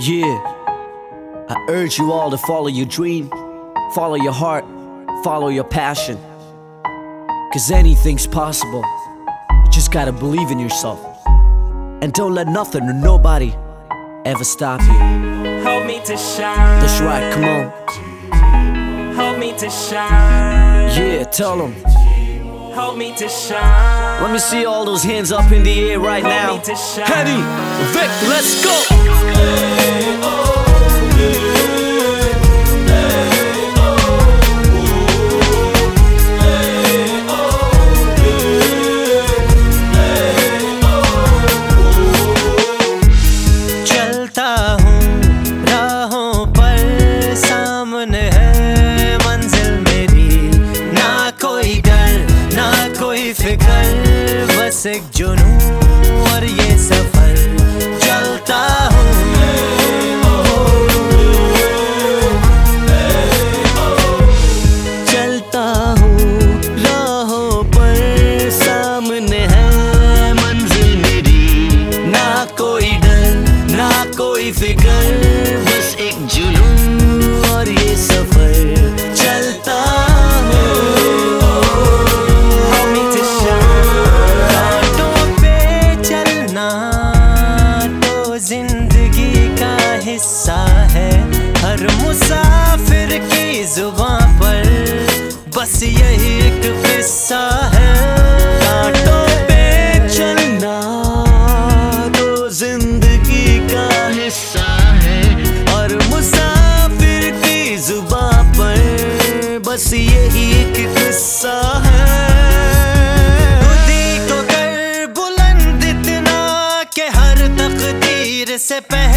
Yeah, I urge you all to follow your dream, follow your heart, follow your passion. Cause anything's possible. You just gotta believe in yourself. And don't let nothing or nobody ever stop you. Help me to shine. That's right, come on. Help me to shine. Yeah, tell them. Me to shine. Let me see all those hands up in the air right now. Henny, Vic, let's go. Hey, oh, yeah. फ़िक्र बस एक जुनून। ज़िंदगी का हिस्सा है हर मुसाफिर की ज़ुबान पर। बस यही एक किस्सा है। चलना ज़िंदगी का हिस्सा है। मुसाफिर की ज़ुबान पर बस यही एक है। से पहले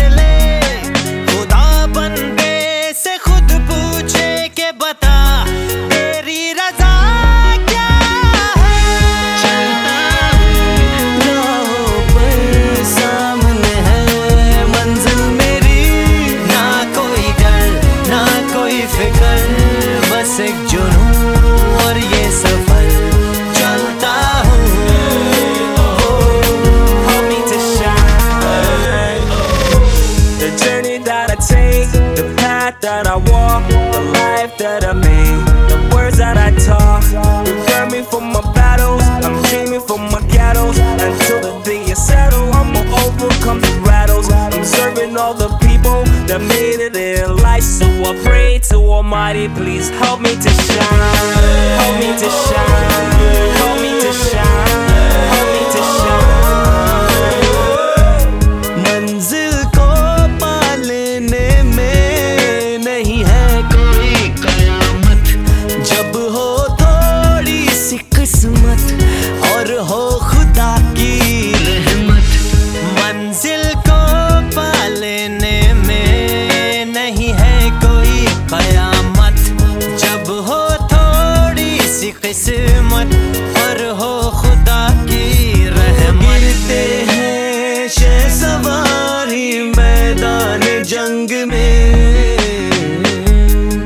the life that I make, the words that I talk. Prepare me for my battles. I'm dreaming for my ghettos. Until the day is settled, I'ma overcome the rattles. I'm serving all the people that made it in life. So I pray to Almighty, please help me to shine. हो खुदा की रहमत। मंजिल को पालने में नहीं है कोई कयामत। जब हो थोड़ी सी किस्मत और हो खुदा की रहमत। गिरते हैं शह सवारी मैदान जंग में।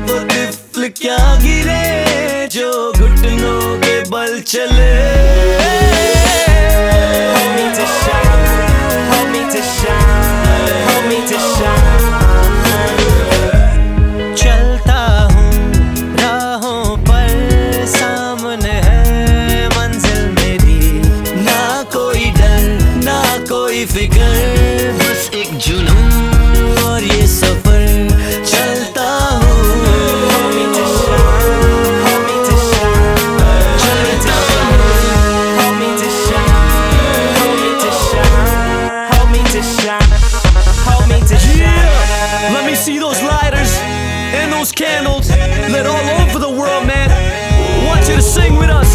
वो तिफल क्या गिरे जो घुटनों के बल चले। बेफिक्र बस एक जुनून और ये सफर चलता हूँ. Let me see those lighters and those candles lit all over the world, man. Want you to sing with us.